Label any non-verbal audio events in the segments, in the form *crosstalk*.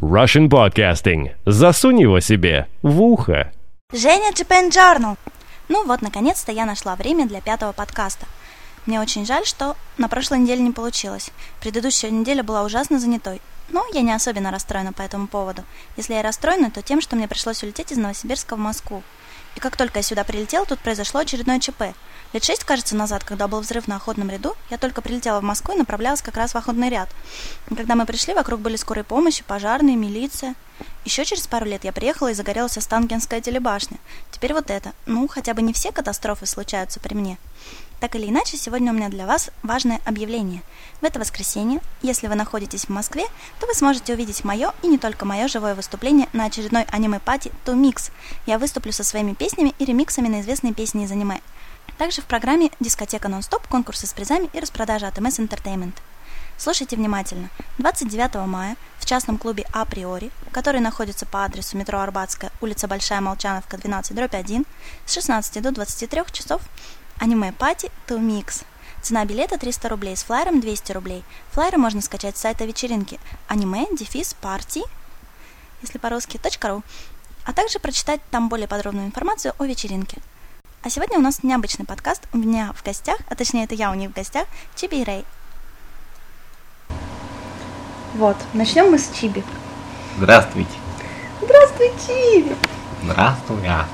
Russian Podcasting. Засунь его себе в ухо. Женя Japan Journal. Ну вот, наконец-то я нашла время для пятого подкаста. Мне очень жаль, что на прошлой неделе не получилось. Предыдущая неделя была ужасно занятой. Но я не особенно расстроена по этому поводу. Если я расстроена, то тем, что мне пришлось улететь из Новосибирска в Москву. И как только я сюда прилетела, тут произошло очередное ЧП. Лет шесть, кажется, назад, когда был взрыв на охотном ряду, я только прилетела в Москву и направлялась как раз в охотный ряд. И когда мы пришли, вокруг были скорой помощи, пожарные, милиция. Еще через пару лет я приехала и загорелась Останкинская телебашня. Теперь вот это. Ну, хотя бы не все катастрофы случаются при мне. Так или иначе, сегодня у меня для вас важное объявление. В это воскресенье, если вы находитесь в Москве, то вы сможете увидеть мое и не только мое живое выступление на очередной аниме-пати To Mix. Я выступлю со своими песнями и ремиксами на известные песни из аниме. Также в программе «Дискотека нон-стоп», конкурсы с призами и распродажа от MS Entertainment. Слушайте внимательно. 29 мая в частном клубе «Априори», который находится по адресу метро Арбатская, улица Большая Молчановка, 12, дробь 1, с 16 до 23 часов аниме-пати To Mix. Цена билета 300 рублей, с флайером 200 рублей. Флайеры можно скачать с сайта вечеринки аниме дефис парти, если по-русски, .ру, а также прочитать там более подробную информацию о вечеринке. А сегодня у нас необычный подкаст. У меня в гостях, а точнее это я у них в гостях, Чиби и Рэй. Вот, начнем мы с Чиби. Здравствуйте. Здравствуй, Чиби! Здравствуй, я.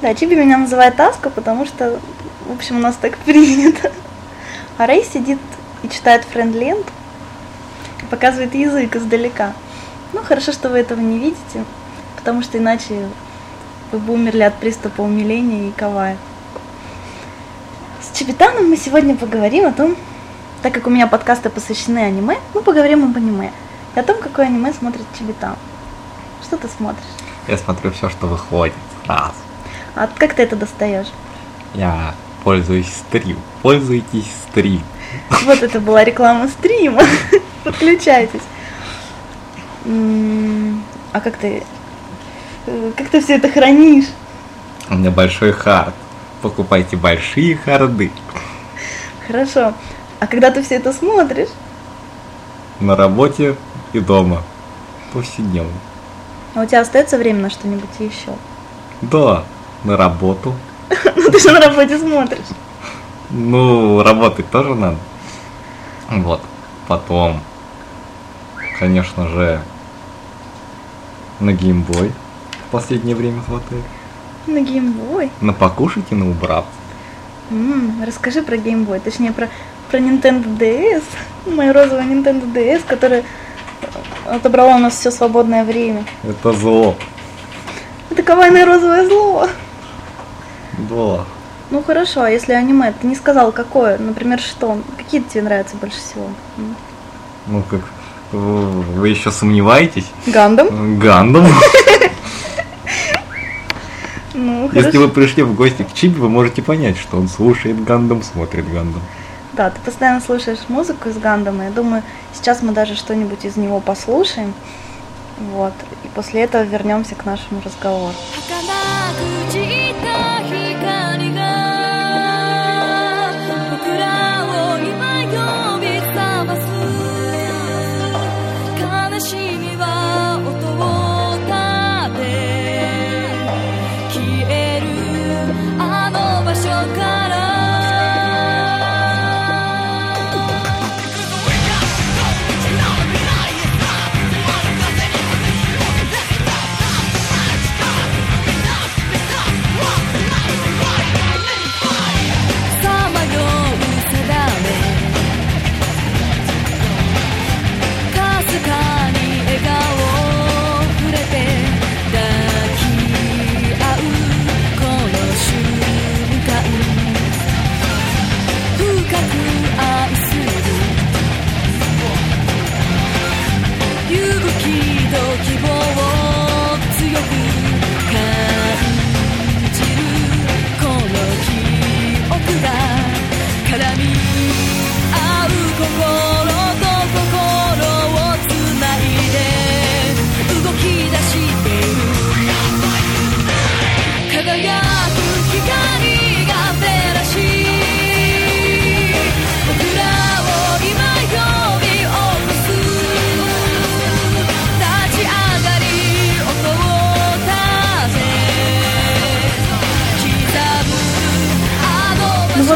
Да, Чиби меня называет Аска, потому что, в общем, у нас так *laughs* принято. А Рэй сидит и читает френд-лент и показывает язык издалека. Ну, хорошо, что вы этого не видите, потому что иначе вы бы умерли от приступа умиления и кавая. С Чебетаном мы сегодня поговорим о том, так как у меня подкасты посвящены аниме, мы поговорим об аниме. И о том, какое аниме смотрит Чебетан. Что ты смотришь? Я смотрю все, что выходит сразу. А как ты это достаешь? Я пользуюсь стрим. Пользуйтесь стрим. Вот это была реклама стрима. *laughs* Подключайтесь. А как ты... э, Как ты все это хранишь? У меня большой хард. Покупайте большие харды. Хорошо. А когда ты все это смотришь? На работе и дома. Повседневно. А у тебя остается время на что-нибудь еще? Да, на работу. *laughs* Ну ты же на работе смотришь. Ну, работать тоже надо. Вот. Потом, конечно же, на геймбой в последнее время хватает. На геймбой. На покушать и на убраться. Расскажи про геймбой, точнее про, про Nintendo DS. Мою розовую Nintendo DS, которая э, отобрала у нас все свободное время. Это зло. Это ковайное розовое зло. Да. Ну хорошо, а если аниме, ты не сказал какое, например, что? Какие тебе нравятся больше всего? Ну как, вы вы еще сомневаетесь? Гандам? Гандам. Ну, Если хорошо. вы пришли в гости к Чиби, вы можете понять, что он слушает Гандам, смотрит Гандам. Да, ты постоянно слушаешь музыку из Гандама. Я думаю, сейчас мы даже что-нибудь из него послушаем. Вот. И после этого вернемся к нашему разговору.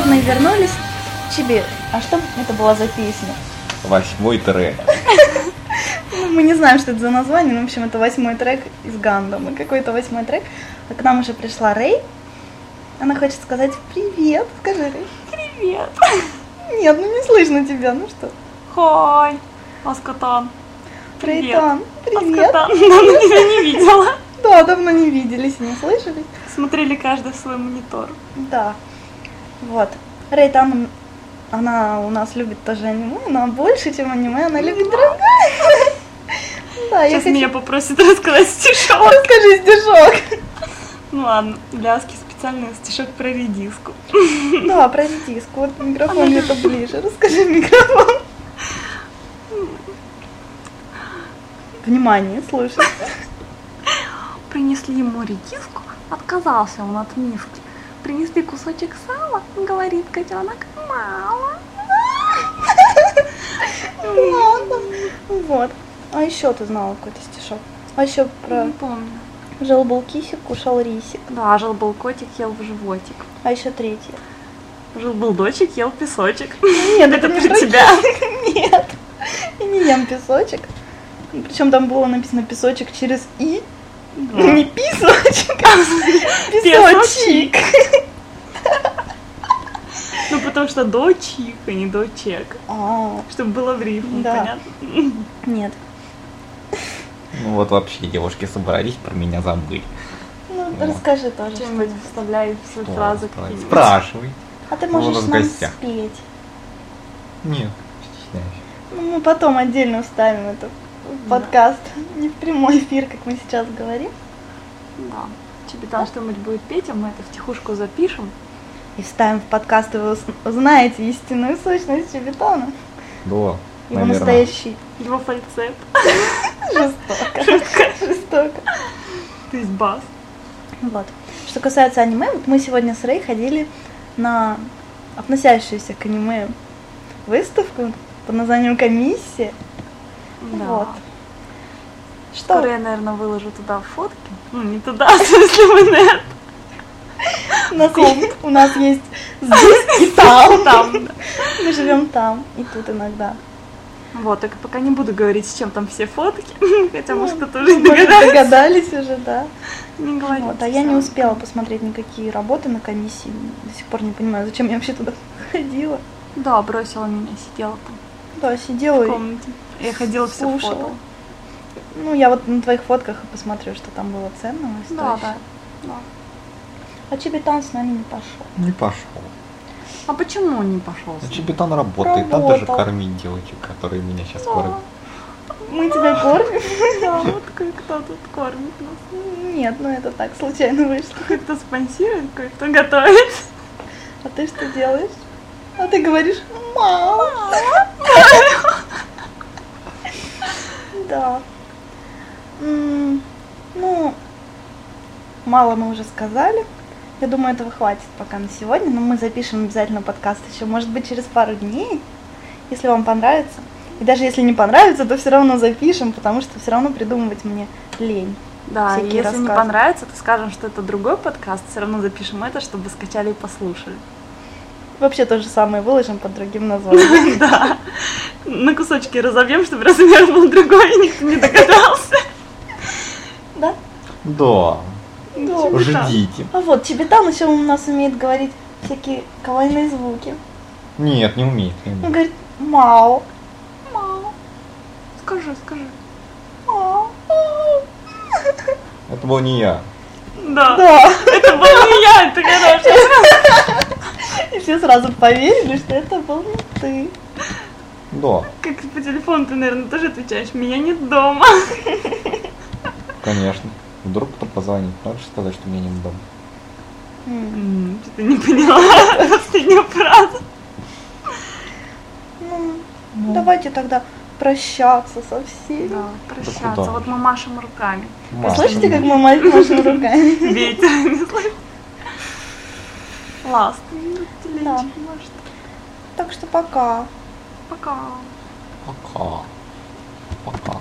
Мы вернулись. Чиби, а что это была за песня? Восьмой трек. Ну, *laughs* мы не знаем, что это за название, но, в общем, это восьмой трек из Гандама. Какой-то восьмой трек. А К нам уже пришла Рэй. Она хочет сказать привет. Скажи, Рэй. Привет. *laughs* Нет, ну не слышно тебя, ну что? Хой. Аскотан. Привет. Рейтан, привет. Аскотан. *laughs* Давно тебя не видела. Да, давно не виделись и не слышались. Смотрели каждый в свой монитор. Да. Вот. Рейтан, она у нас любит тоже аниме, но больше, чем аниме, она любит другое. *laughs* Да, Сейчас меня попросят рассказать стишок. Расскажи стишок. Ну ладно, для Аски специальный стишок про редиску. Да, про редиску. Вот микрофон где-то ближе. Расскажи микрофон. Внимание, слушай. Принесли ему редиску, отказался он от миски. Принесли кусочек сала, говорит котенок, мало. Вот. А еще ты знала какой-то стишок? А еще про Не помню. жил был кисик, кушал рисик. Да, жил был котик, ел в животик. А еще третье. Жил был дочек, ел песочек. Нет, Это про тебя. Нет. Я не ем песочек. Причем там было написано песочек через и. Не песочек, а песочек. Потому что дочик, а не дочек. А, Чтобы было в рифму, Да. понятно? нет. Ну вот вообще девушки собрались, про меня забыли. Ну, Вот. расскажи тоже. Что-нибудь вставляй в Давай, какие-нибудь. Спрашивай. А ты можешь в нам гостях. спеть. Нет, стесняюсь. Ну, мы потом отдельно вставим это в подкаст. Не в прямой эфир, как мы сейчас говорим. Да. Чебетан что-нибудь будет петь, а мы это втихушку запишем. И вставим в подкаст, и вы уз- узнаете истинную сущность Чебетона. Да, Его наверное. настоящий. Его фальцет, Жестоко. Жестоко. то есть бас. Вот. Что касается аниме, вот мы сегодня с Рэй ходили на относящуюся к аниме выставку под названием «Комиссия». Да. Вот. Скоро Что я, наверное, выложу туда фотки. Ну, не туда, *laughs* в смысле в инет. У нас есть? У нас есть здесь и там. *laughs* Там. Мы живем там и тут иногда. Вот, только пока не буду говорить, с чем там все фотки. *laughs* Хотя, может, кто-то уже Ну, догадается. догадались уже, да. Не говорить. Вот, а я не успела посмотреть никакие работы на комиссии. До сих пор не понимаю, зачем я вообще туда ходила. Да, бросила меня, сидела там Да, сидела в и... комнате. Я ходила все фото. Ну, я вот на твоих фотках и посмотрю, что там было ценного Да, стоящего. да. А Чебетан с нами не пошел. Не пошел. А почему он не пошел? Ну, Чебетан работает, надо же Работал. кормить девочек, которые меня сейчас кормят. Мы тебя кормим? Да, вот кое-кто тут кормит нас. Нет, ну это так, случайно вышло. Кое-кто спонсирует, кое-кто готовит. А ты что делаешь? А ты говоришь, мама. Да. Ну, мало мы уже сказали. Я думаю, этого хватит пока на сегодня, но мы запишем обязательно подкаст еще, может быть, через пару дней, если вам понравится. И даже если не понравится, то все равно запишем, потому что все равно придумывать мне лень. Да, если не рассказы. понравится, то скажем, что это другой подкаст, все равно запишем это, чтобы скачали и послушали. Вообще то же самое выложим под другим названием. *laughs* Да. На кусочки разобьем, чтобы размер был другой, и никто не догадался. Да? Да, Да. ждите. А вот Чебетан еще у нас умеет говорить всякие кавайные звуки. Нет, не умеет. не Он умеет. говорит «мау». Мау. Скажи, скажи. «Мау». Это был не я. Да. Да. Это был не я, это хорошо. И все сразу поверили, что это был не ты. Да, Как по телефону ты, наверное, тоже отвечаешь, меня нет дома. конечно. Вдруг кто позвонит, можешь сказать, что меня нет дома. М, Что-то не поняла *laughs* последнюю фразу. Ну, давайте тогда прощаться со всеми. Да, прощаться. Вот мы машем руками. Вы Маша, слышите, как мы ма- машем руками? *laughs* Ветер, не слышишь? Ласт. Да. Может. Так что пока. Пока. Пока. Пока.